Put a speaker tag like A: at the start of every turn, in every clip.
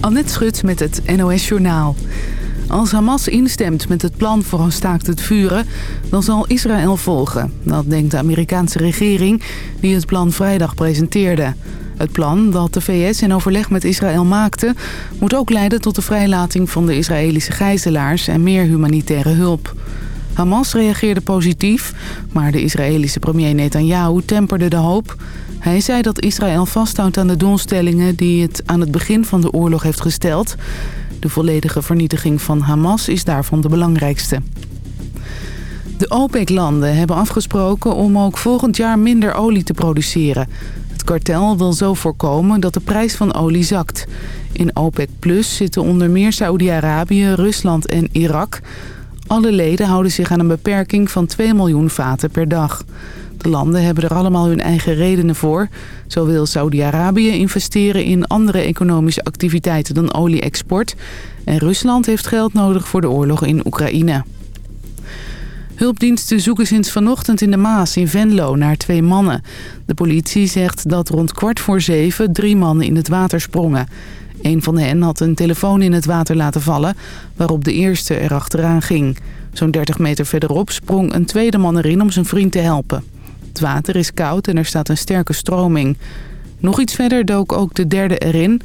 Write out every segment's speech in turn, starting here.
A: Annette Schut met het NOS Journaal. Als Hamas instemt met het plan voor een staakt het vuren... dan zal Israël volgen. Dat denkt de Amerikaanse regering die het plan vrijdag presenteerde. Het plan dat de VS in overleg met Israël maakte... moet ook leiden tot de vrijlating van de Israëlische gijzelaars... en meer humanitaire hulp. Hamas reageerde positief, maar de Israëlische premier Netanyahu temperde de hoop... Hij zei dat Israël vasthoudt aan de doelstellingen die het aan het begin van de oorlog heeft gesteld. De volledige vernietiging van Hamas is daarvan de belangrijkste. De OPEC-landen hebben afgesproken om ook volgend jaar minder olie te produceren. Het kartel wil zo voorkomen dat de prijs van olie zakt. In OPEC Plus zitten onder meer Saoedi-Arabië, Rusland en Irak. Alle leden houden zich aan een beperking van 2 miljoen vaten per dag. De landen hebben er allemaal hun eigen redenen voor. Zo wil Saudi-Arabië investeren in andere economische activiteiten dan olie-export. En Rusland heeft geld nodig voor de oorlog in Oekraïne. Hulpdiensten zoeken sinds vanochtend in de Maas in Venlo naar twee mannen. De politie zegt dat rond kwart voor zeven drie mannen in het water sprongen. Een van hen had een telefoon in het water laten vallen, waarop de eerste erachteraan ging. Zo'n 30 meter verderop sprong een tweede man erin om zijn vriend te helpen. Het water is koud en er staat een sterke stroming. Nog iets verder dook ook de derde erin.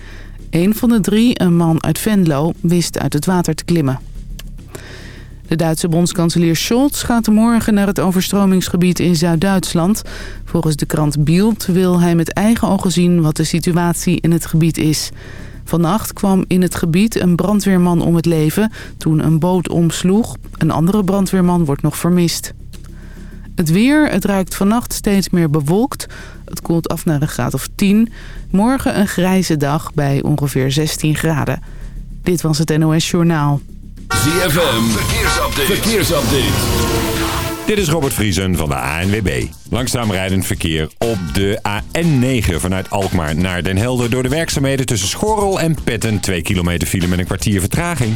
A: Een van de drie, een man uit Venlo, wist uit het water te klimmen. De Duitse bondskanselier Scholz gaat morgen naar het overstromingsgebied in Zuid-Duitsland. Volgens de krant Bild wil hij met eigen ogen zien wat de situatie in het gebied is. Vannacht kwam in het gebied een brandweerman om het leven toen een boot omsloeg. Een andere brandweerman wordt nog vermist. Het weer, het ruikt vannacht steeds meer bewolkt. Het koelt af naar een graad of 10. Morgen een grijze dag bij ongeveer 16 graden. Dit was het NOS Journaal.
B: ZFM, verkeersupdate. verkeersupdate.
C: Dit is Robert Vriesen van de ANWB. Langzaam rijdend verkeer op de AN9 vanuit Alkmaar naar Den Helder... door de werkzaamheden tussen Schorrel en Petten. 2 kilometer file met een kwartier vertraging.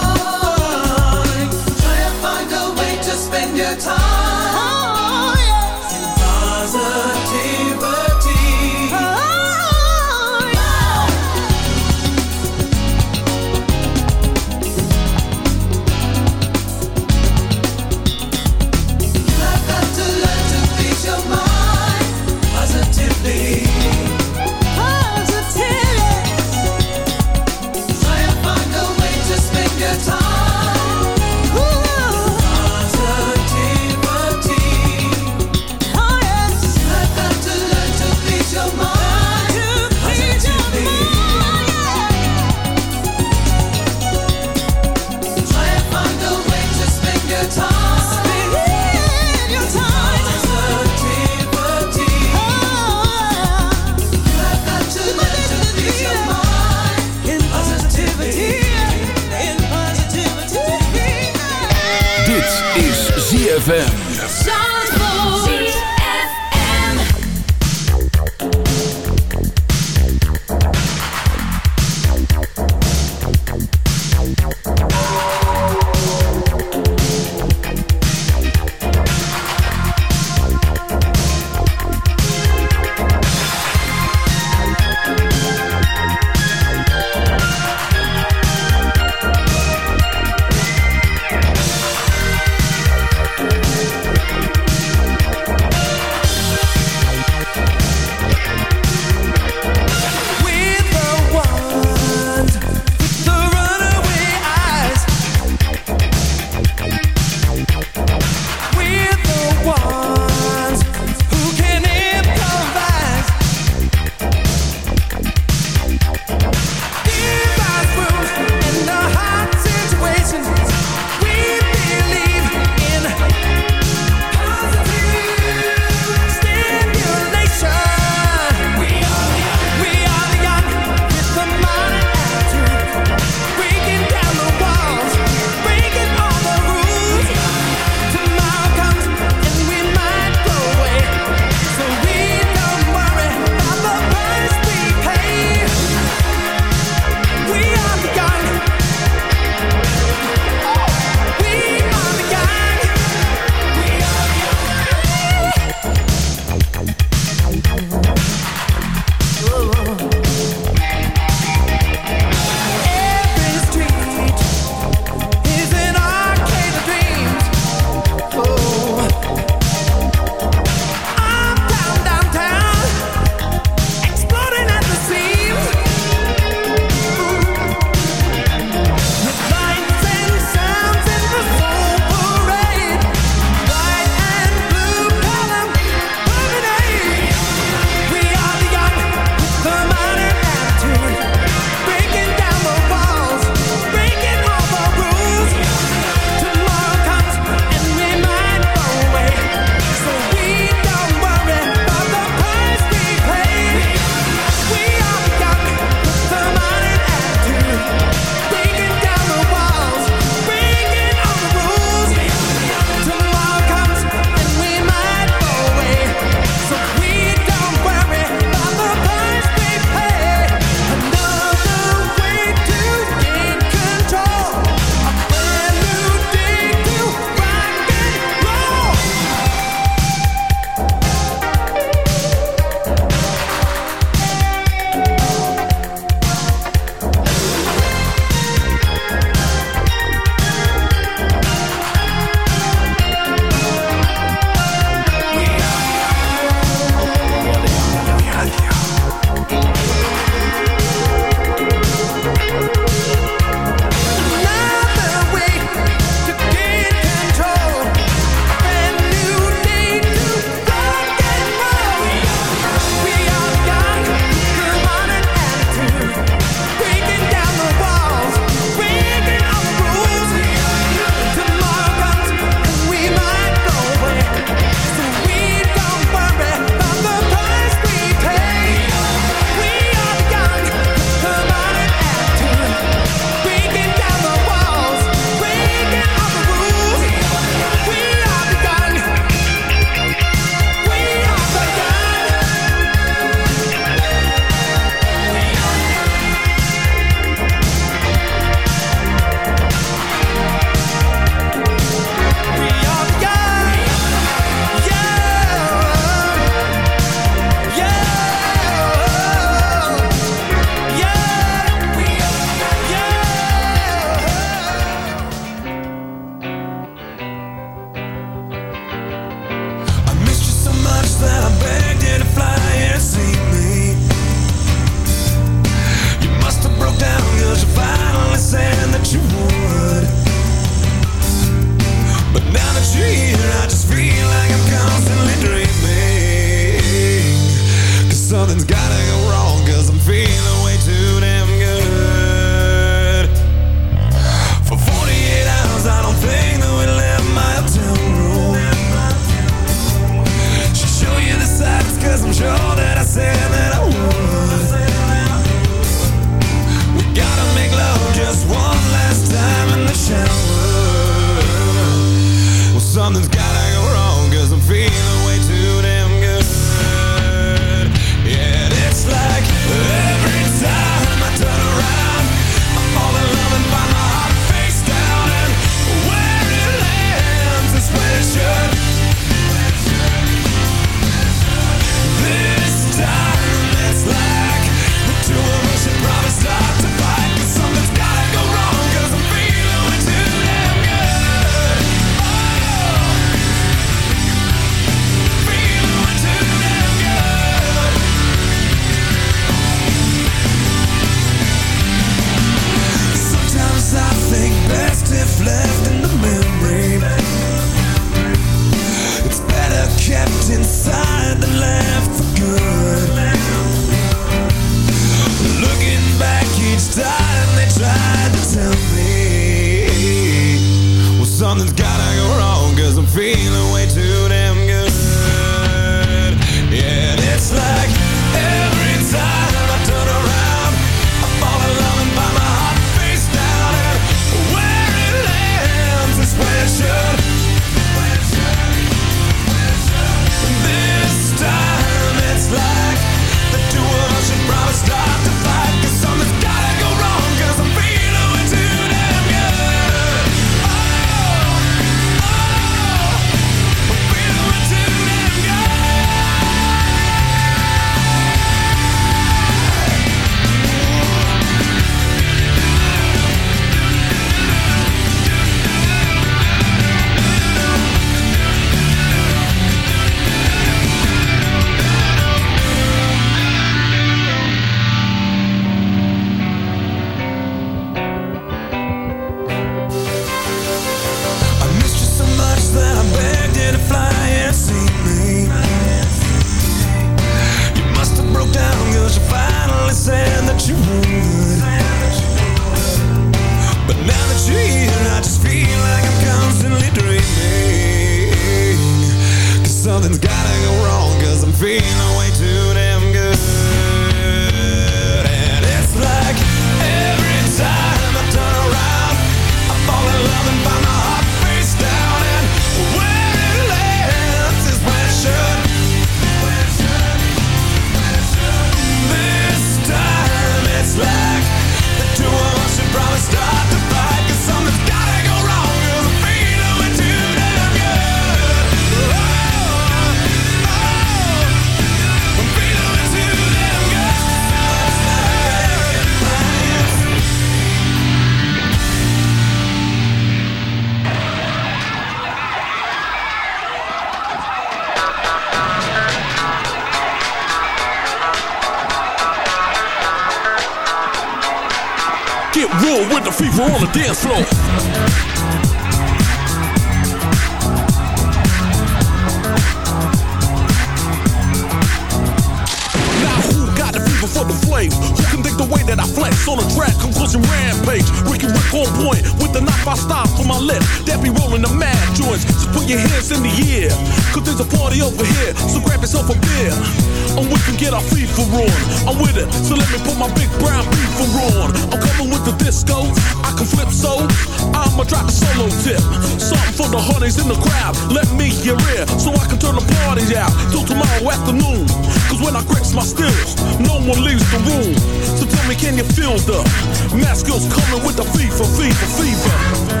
D: With
E: the
F: fever, fever, fever?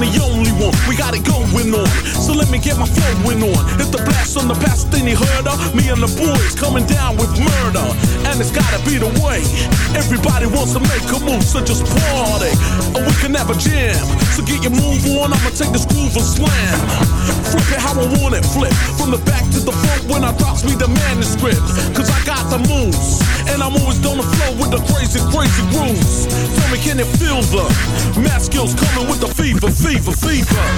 F: In the only one. We got it going on. So let me get my flowing on. Hit the blast on the past, then you heard of me and the boys coming down with murder. And it's gotta be the way. Everybody wants to make a move, so just party. Or we can have a jam. So get your move on, I'ma take this groove and slam. Flip it how I want it, flip. From the back to the front when I drops me the manuscript. Cause I got the moves. And I'm always on the flow with the crazy, crazy grooves. Tell me, can it feel the math skills coming with the fever, fever, fever?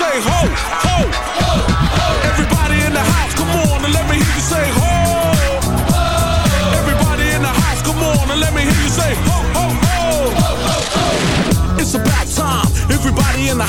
F: say ho. Ho.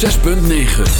G: 6.9